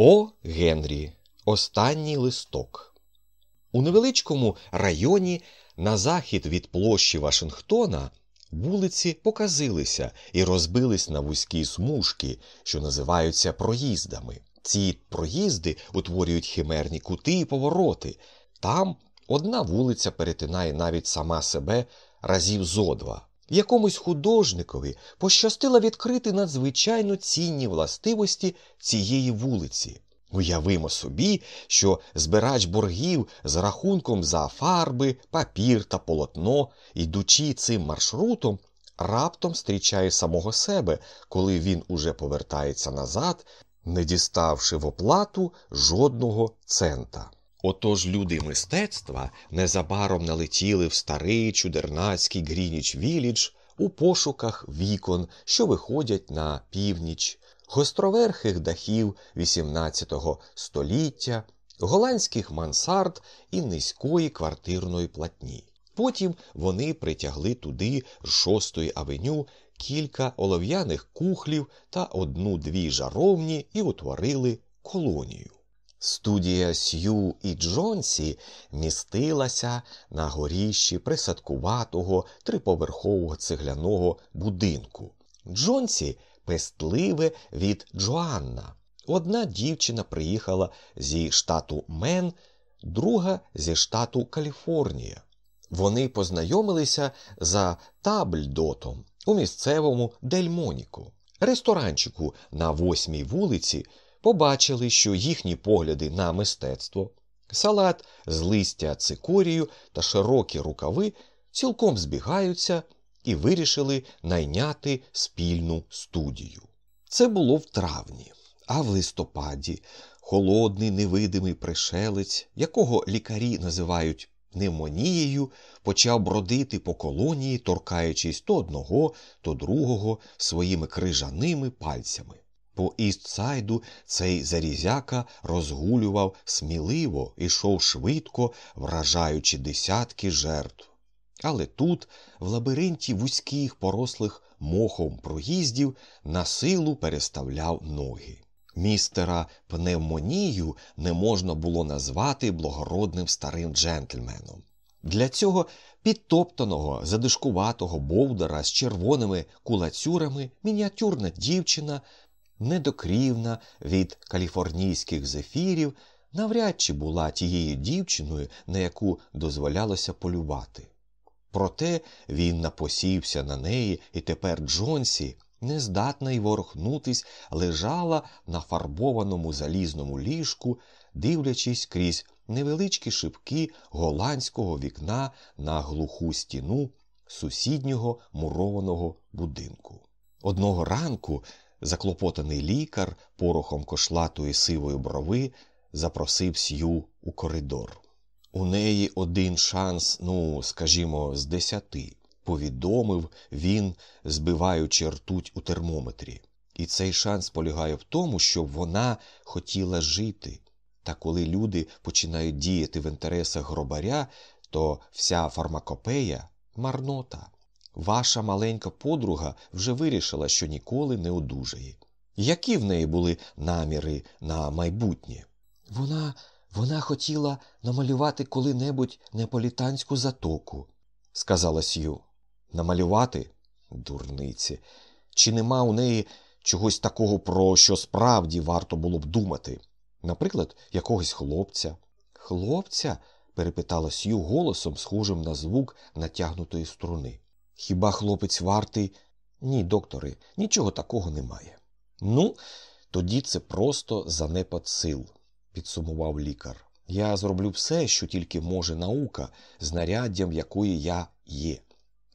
О. Генрі. Останній листок. У невеличкому районі на захід від площі Вашингтона вулиці показилися і розбились на вузькі смужки, що називаються проїздами. Ці проїзди утворюють химерні кути і повороти. Там одна вулиця перетинає навіть сама себе разів зо два. Якомусь художникові пощастило відкрити надзвичайно цінні властивості цієї вулиці. Уявимо собі, що збирач боргів з рахунком за фарби, папір та полотно, йдучи цим маршрутом, раптом зустрічає самого себе, коли він уже повертається назад, не діставши в оплату жодного цента. Отож люди мистецтва незабаром налетіли в старий чудернацький Грініч Вілідж у пошуках вікон, що виходять на північ, гостроверхих дахів XVIII століття, голландських мансард і низької квартирної платні. Потім вони притягли туди з шостої авеню кілька олов'яних кухлів та одну-дві жаровні і утворили колонію. Студія Сью і Джонсі містилася на горіщі присадкуватого триповерхового цегляного будинку. Джонсі пестливе від Джоанна. Одна дівчина приїхала зі штату Мен, друга зі штату Каліфорнія. Вони познайомилися за Табльдотом у місцевому Дельмоніку, ресторанчику на восьмій вулиці побачили, що їхні погляди на мистецтво, салат з листя цикорію та широкі рукави цілком збігаються і вирішили найняти спільну студію. Це було в травні, а в листопаді холодний невидимий пришелець, якого лікарі називають пневмонією, почав бродити по колонії, торкаючись то одного, то другого своїми крижаними пальцями. По Істсайду цей зарізяка розгулював сміливо ішов швидко, вражаючи десятки жертв. Але тут, в лабіринті вузьких порослих мохом проїздів, на силу переставляв ноги. Містера пневмонію не можна було назвати благородним старим джентльменом. Для цього підтоптаного, задишкуватого бовдара з червоними кулацюрами мініатюрна дівчина недокрівна від каліфорнійських зефірів, навряд чи була тією дівчиною, на яку дозволялося полювати. Проте він напосівся на неї, і тепер Джонсі, нездатна й ворухнутись, лежала на фарбованому залізному ліжку, дивлячись крізь невеличкі шибки голландського вікна на глуху стіну сусіднього мурованого будинку. Одного ранку Заклопотаний лікар порохом кошлатої сивої брови запросив Сью у коридор. У неї один шанс, ну, скажімо, з десяти, повідомив він, збиваючи ртуть у термометрі. І цей шанс полягає в тому, що вона хотіла жити. Та коли люди починають діяти в інтересах гробаря, то вся фармакопея марнота. Ваша маленька подруга вже вирішила, що ніколи не одужає. Які в неї були наміри на майбутнє? Вона вона хотіла намалювати коли-небудь неаполітанську затоку, сказала Сью. Намалювати? Дурниці. Чи нема у неї чогось такого, про що справді варто було б думати? Наприклад, якогось хлопця. Хлопця? перепитала Сью голосом, схожим на звук натягнутої струни. Хіба хлопець вартий? Ні, докторе, нічого такого немає. Ну, тоді це просто занепад сил, підсумував лікар. Я зроблю все, що тільки може наука, знаряддям якої я є.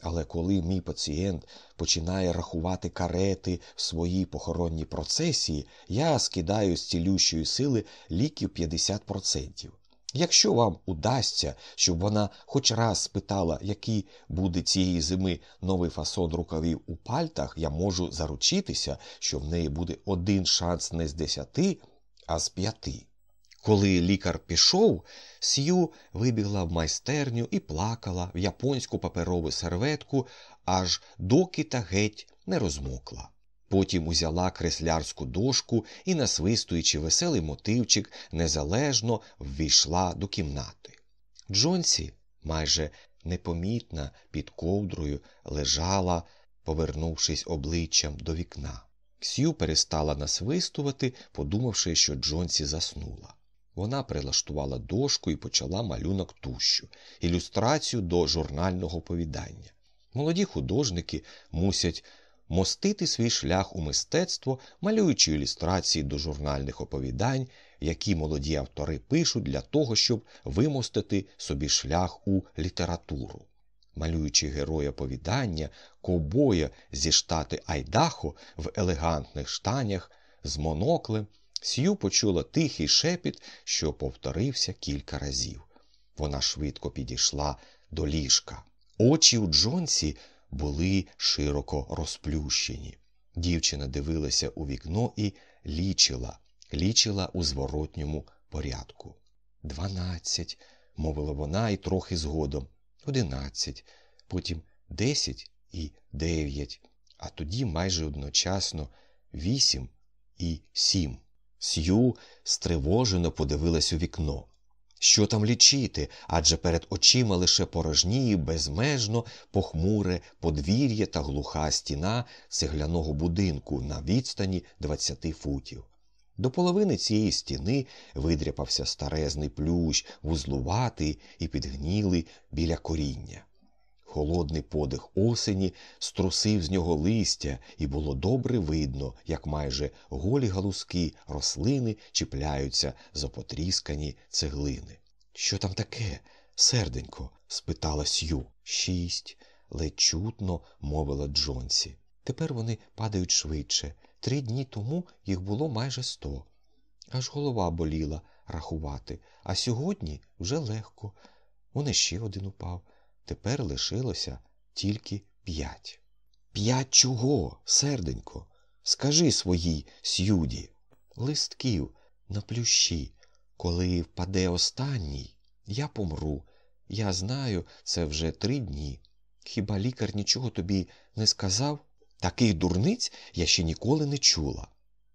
Але коли мій пацієнт починає рахувати карети в своїй похоронній процесії, я скидаю з цілющої сили ліків 50%. Якщо вам удасться, щоб вона хоч раз спитала, який буде цієї зими новий фасон рукавів у пальтах, я можу заручитися, що в неї буде один шанс не з десяти, а з п'яти. Коли лікар пішов, Сью вибігла в майстерню і плакала в японську паперову серветку, аж доки та геть не розмокла. Потім узяла креслярську дошку і, насвистуючи веселий мотивчик, незалежно ввійшла до кімнати. Джонсі, майже непомітна під ковдрою, лежала, повернувшись обличчям до вікна. Ксю перестала насвистувати, подумавши, що Джонсі заснула. Вона прилаштувала дошку і почала малюнок тущу, ілюстрацію до журнального повідання. Молоді художники мусять мостити свій шлях у мистецтво, малюючи ілюстрації до журнальних оповідань, які молоді автори пишуть для того, щоб вимостити собі шлях у літературу. Малюючи героя повідання, ковбоя зі штати Айдахо в елегантних штанях з моноклем, Сью почула тихий шепіт, що повторився кілька разів. Вона швидко підійшла до ліжка. Очі у Джонсі були широко розплющені. Дівчина дивилася у вікно і лічила, лічила у зворотньому порядку. Дванадцять, мовила вона і трохи згодом. Одинадцять, потім десять і дев'ять, а тоді майже одночасно вісім і сім. Сью стривожено подивилась у вікно. Що там лічити? Адже перед очима лише порожніє, безмежно похмуре подвір'я та глуха стіна цегляного будинку на відстані 20 футів. До половини цієї стіни видряпався старезний плющ, вузлуватий і підгнілий біля коріння. Холодний подих осені струсив з нього листя, і було добре видно, як майже голі галузки рослини чіпляються за потріскані цеглини. Що там таке, серденько? спитала Сью. Шість, ледь чутно мовила Джонсі. Тепер вони падають швидше. Три дні тому їх було майже сто. Аж голова боліла рахувати, а сьогодні вже легко. Он ще один упав. Тепер лишилося тільки п'ять. П'ять чого, серденько? Скажи своїй сюді. Листків на плющі. Коли впаде останній, я помру. Я знаю, це вже три дні. Хіба лікар нічого тобі не сказав? Таких дурниць я ще ніколи не чула.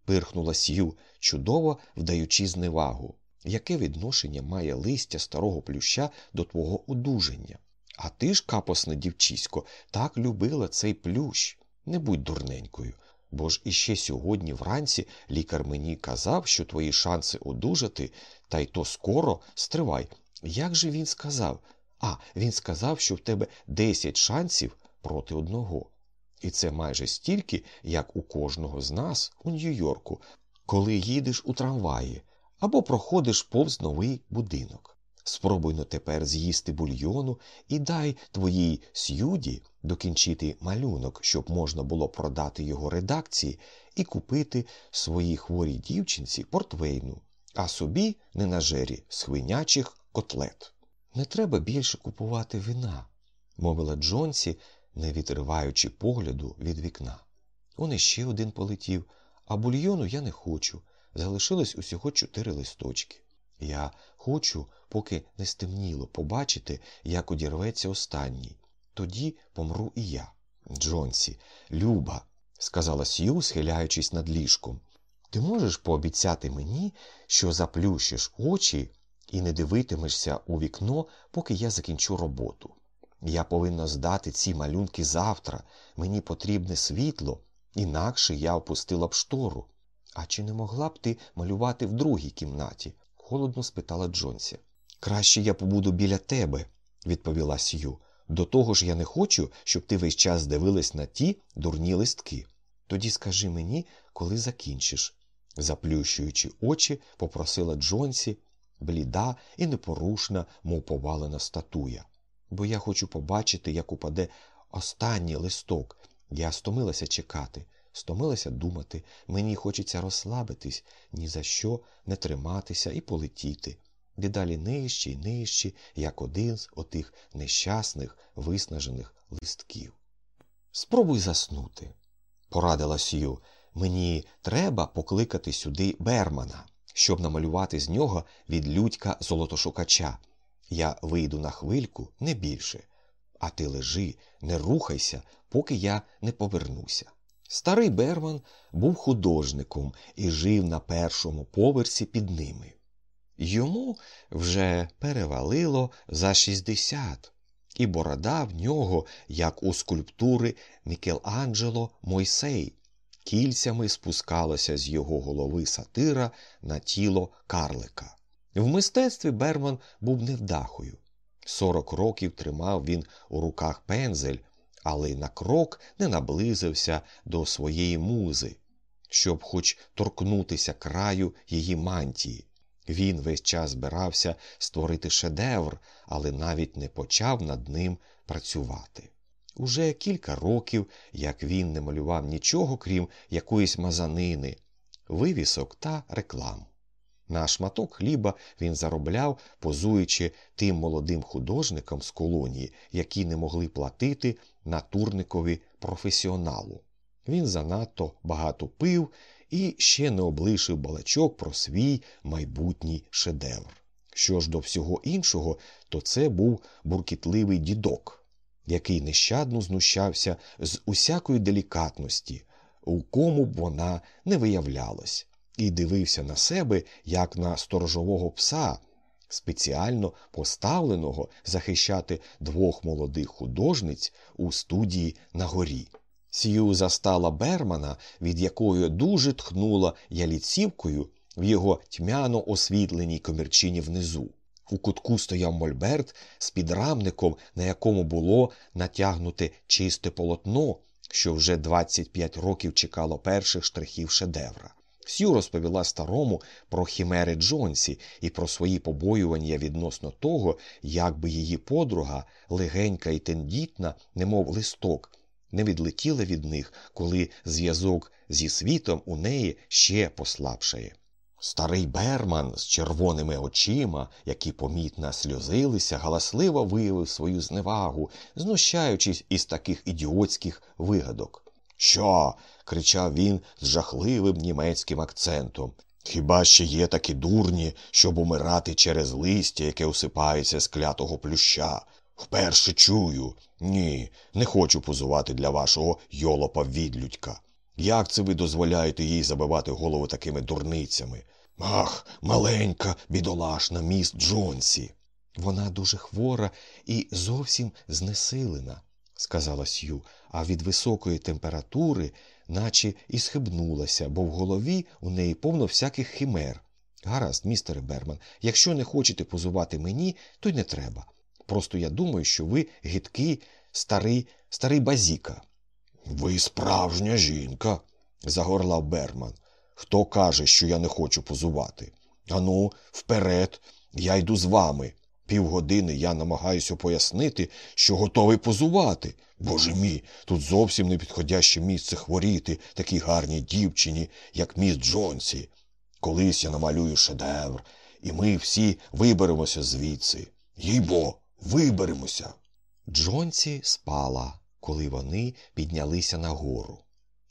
Пирхнула Сью, чудово вдаючи зневагу. Яке відношення має листя старого плюща до твого одужання? А ти ж, капосне дівчисько, так любила цей плющ. Не будь дурненькою. Бо ж іще сьогодні вранці лікар мені казав, що твої шанси одужати, та й то скоро стривай. Як же він сказав? А, він сказав, що в тебе десять шансів проти одного. І це майже стільки, як у кожного з нас у Нью-Йорку, коли їдеш у трамваї або проходиш повз новий будинок. Спробуй но тепер з'їсти бульйону і дай твоїй сюді докінчити малюнок, щоб можна було продати його редакції і купити своїй хворій дівчинці портвейну, а собі не на жері свинячих котлет. Не треба більше купувати вина, мовила Джонсі, не відриваючи погляду від вікна. Он іще один полетів, а бульйону я не хочу. Залишилось усього чотири листочки. Я хочу, поки не стемніло, побачити, як одірветься останній. Тоді помру і я. Джонсі, Люба, сказала Сью, схиляючись над ліжком, ти можеш пообіцяти мені, що заплющиш очі і не дивитимешся у вікно, поки я закінчу роботу. Я повинна здати ці малюнки завтра. Мені потрібне світло, інакше я опустила б штору. А чи не могла б ти малювати в другій кімнаті? Холодно спитала Джонсі. Краще я побуду біля тебе, відповіла Сью. До того ж я не хочу, щоб ти весь час дивилась на ті дурні листки. Тоді скажи мені, коли закінчиш. Заплющуючи очі, попросила Джонсі, бліда і непорушна, мов повалена статуя. Бо я хочу побачити, як упаде останній листок. Я стомилася чекати, стомилася думати, мені хочеться розслабитись, ні за що не триматися і полетіти. Дедалі нижче й нижче, як один з отих нещасних, виснажених листків. Спробуй заснути, порадила Сью. Мені треба покликати сюди Бермана, щоб намалювати з нього від людька золотошукача. Я вийду на хвильку не більше. А ти лежи, не рухайся, поки я не повернуся. Старий Берман був художником і жив на першому поверсі під ними. Йому вже перевалило за 60, і борода в нього, як у скульптури Мікеланджело Мойсей, кільцями спускалася з його голови сатира на тіло карлика. В мистецтві Берман був невдахою. Сорок років тримав він у руках пензель, але й на крок не наблизився до своєї музи, щоб хоч торкнутися краю її мантії. Він весь час збирався створити шедевр, але навіть не почав над ним працювати. Уже кілька років, як він не малював нічого, крім якоїсь мазанини, вивісок та реклам. На шматок хліба він заробляв, позуючи тим молодим художникам з колонії, які не могли платити натурникові професіоналу. Він занадто багато пив і ще не облишив балачок про свій майбутній шедевр. Що ж до всього іншого, то це був буркітливий дідок, який нещадно знущався з усякої делікатності, у кому б вона не виявлялась, і дивився на себе, як на сторожового пса, спеціально поставленого захищати двох молодих художниць у студії на горі. Сію застала Бермана, від якої дуже тхнула яліцівкою в його тьмяно освітленій комірчині внизу. У кутку стояв мольберт з підрамником, на якому було натягнуте чисте полотно, що вже 25 років чекало перших штрихів шедевра. Сью розповіла старому про хімери Джонсі і про свої побоювання відносно того, як би її подруга, легенька і тендітна, немов листок, не відлетіла від них, коли зв'язок зі світом у неї ще послабшає. Старий Берман з червоними очима, які помітно сльозилися, галасливо виявив свою зневагу, знущаючись із таких ідіотських вигадок. Що? кричав він з жахливим німецьким акцентом. Хіба ще є такі дурні, щоб умирати через листя, яке осипається з клятого плюща? Вперше чую. Ні, не хочу позувати для вашого йолопа відлюдька. Як це ви дозволяєте їй забивати голову такими дурницями? Ах, маленька, бідолашна міс Джонсі. Вона дуже хвора і зовсім знесилена, сказала Сью, а від високої температури, наче і схибнулася, бо в голові у неї повно всяких химер. Гаразд, містере Берман, якщо не хочете позувати мені, то й не треба. Просто я думаю, що ви гидкий, старий, старий базіка. Ви справжня жінка, загорлав Берман. Хто каже, що я не хочу позувати? Ану, вперед, я йду з вами. Півгодини я намагаюся пояснити, що готовий позувати. Боже мій, тут зовсім не підходяще місце хворіти такій гарній дівчині, як міс Джонсі. Колись я намалюю шедевр, і ми всі виберемося звідси. Їй бо, виберемося. Джонсі спала, коли вони піднялися нагору.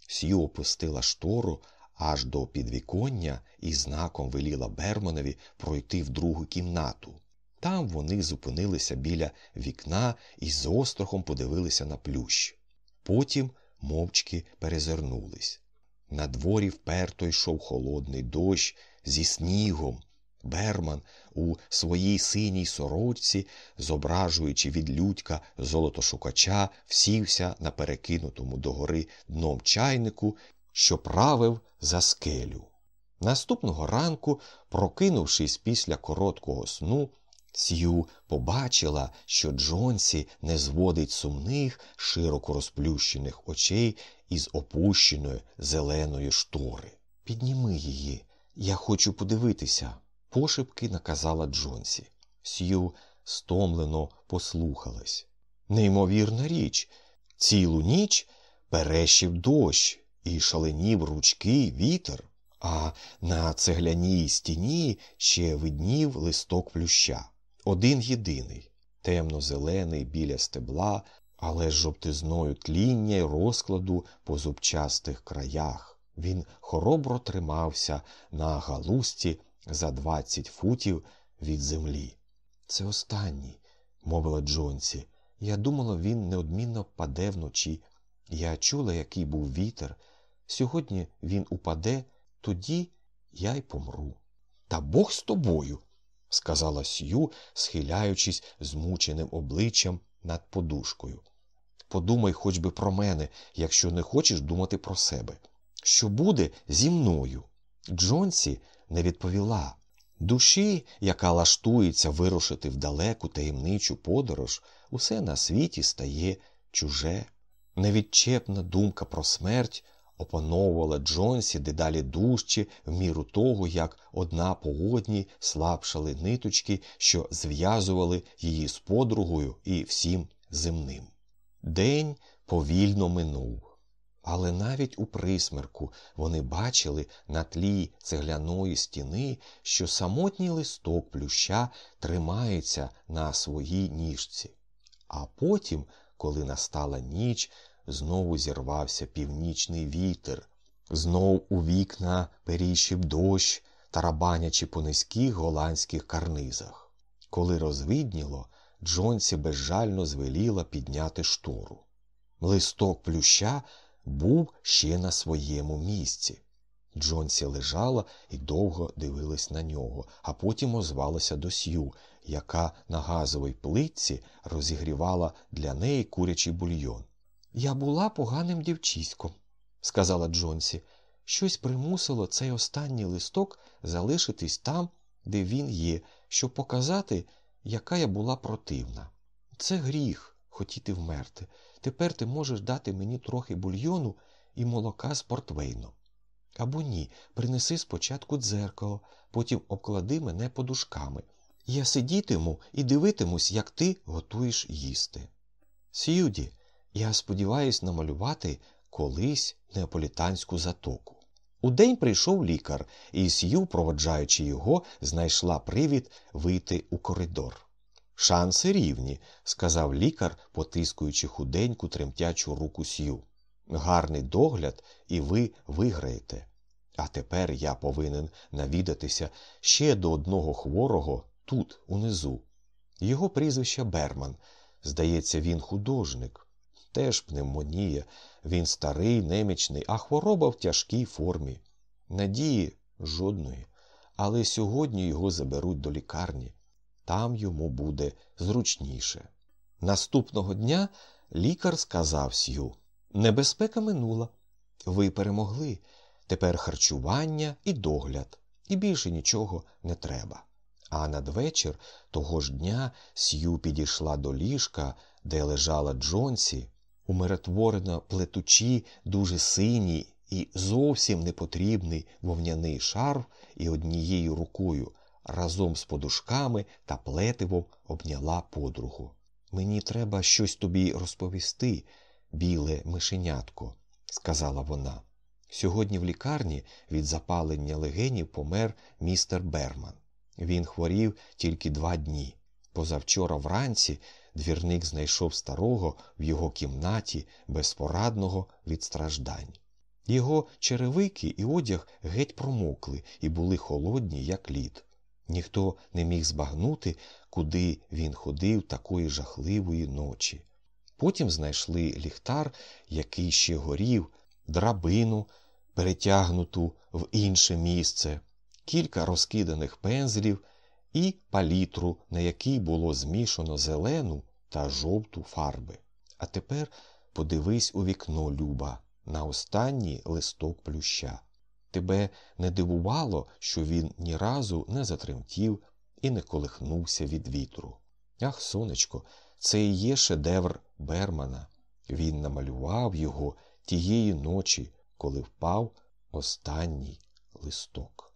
Сью опустила штору аж до підвіконня і знаком веліла Берманові пройти в другу кімнату. Там вони зупинилися біля вікна і з острахом подивилися на плющ. Потім мовчки перезирнулись. На дворі вперто йшов холодний дощ зі снігом. Берман у своїй синій сорочці, зображуючи від людька золотошукача, всівся на перекинутому догори дном чайнику, що правив за скелю. Наступного ранку, прокинувшись після короткого сну, Сью побачила, що Джонсі не зводить сумних, широко розплющених очей із опущеної зеленої штори. Підніми її, я хочу подивитися, пошепки наказала Джонсі. Сью стомлено послухалась. Неймовірна річ, цілу ніч перещив дощ і шаленів ручки вітер, а на цегляній стіні ще виднів листок плюща. Один єдиний, темно-зелений біля стебла, але з жовтизною тління й розкладу по зубчастих краях. Він хоробро тримався на галузці за двадцять футів від землі. Це останній, мовила Джонсі. Я думала, він неодмінно впаде вночі. Я чула, який був вітер. Сьогодні він упаде, тоді я й помру. Та Бог з тобою, сказала Сью, схиляючись змученим обличчям над подушкою. Подумай хоч би про мене, якщо не хочеш думати про себе. Що буде зі мною? Джонсі не відповіла. Душі, яка лаштується вирушити в далеку таємничу подорож, усе на світі стає чуже. Невідчепна думка про смерть опановувала Джонсі дедалі дужче в міру того, як одна по одній слабшали ниточки, що зв'язували її з подругою і всім земним. День повільно минув. Але навіть у присмерку вони бачили на тлі цегляної стіни, що самотній листок плюща тримається на своїй ніжці. А потім, коли настала ніч, знову зірвався північний вітер, знов у вікна періщив дощ, тарабанячи по низьких голландських карнизах. Коли розвидніло, Джонсі безжально звеліла підняти штору. Листок плюща був ще на своєму місці. Джонсі лежала і довго дивилась на нього, а потім озвалася до Сью, яка на газовій плитці розігрівала для неї курячий бульйон. Я була поганим дівчиськом, сказала Джонсі. Щось примусило цей останній листок залишитись там, де він є, щоб показати, яка я була противна. Це гріх хотіти вмерти. Тепер ти можеш дати мені трохи бульйону і молока з портвейном. Або ні, принеси спочатку дзеркало, потім обклади мене подушками. Я сидітиму і дивитимусь, як ти готуєш їсти. Сьюді, я сподіваюся намалювати колись неаполітанську затоку. Удень прийшов лікар, і Сью, проводжаючи його, знайшла привід вийти у коридор. Шанси рівні, сказав лікар, потискуючи худеньку тремтячу руку Сью. Гарний догляд, і ви виграєте. А тепер я повинен навідатися ще до одного хворого тут, унизу. Його прізвище Берман. Здається, він художник. Теж пневмонія, він старий, немічний, а хвороба в тяжкій формі. Надії жодної. Але сьогодні його заберуть до лікарні. Там йому буде зручніше. Наступного дня лікар сказав Сью Небезпека минула. Ви перемогли. Тепер харчування і догляд, і більше нічого не треба. А надвечір того ж дня Сью підійшла до ліжка, де лежала Джонсі, умиротворено плетучи дуже синій і зовсім непотрібний вовняний шарф і однією рукою разом з подушками та плетивом обняла подругу. Мені треба щось тобі розповісти, біле мишенятко, сказала вона. Сьогодні в лікарні від запалення легенів помер містер Берман. Він хворів тільки два дні. Позавчора вранці двірник знайшов старого в його кімнаті безпорадного від страждань. Його черевики і одяг геть промокли і були холодні, як лід. Ніхто не міг збагнути, куди він ходив такої жахливої ночі. Потім знайшли ліхтар, який ще горів, драбину, перетягнуту в інше місце, кілька розкиданих пензлів і палітру, на якій було змішано зелену та жовту фарби. А тепер подивись у вікно, Люба, на останній листок плюща. Тебе не дивувало, що він ні разу не затремтів і не колихнувся від вітру. Ах, сонечко, це і є шедевр Бермана. Він намалював його тієї ночі, коли впав останній листок.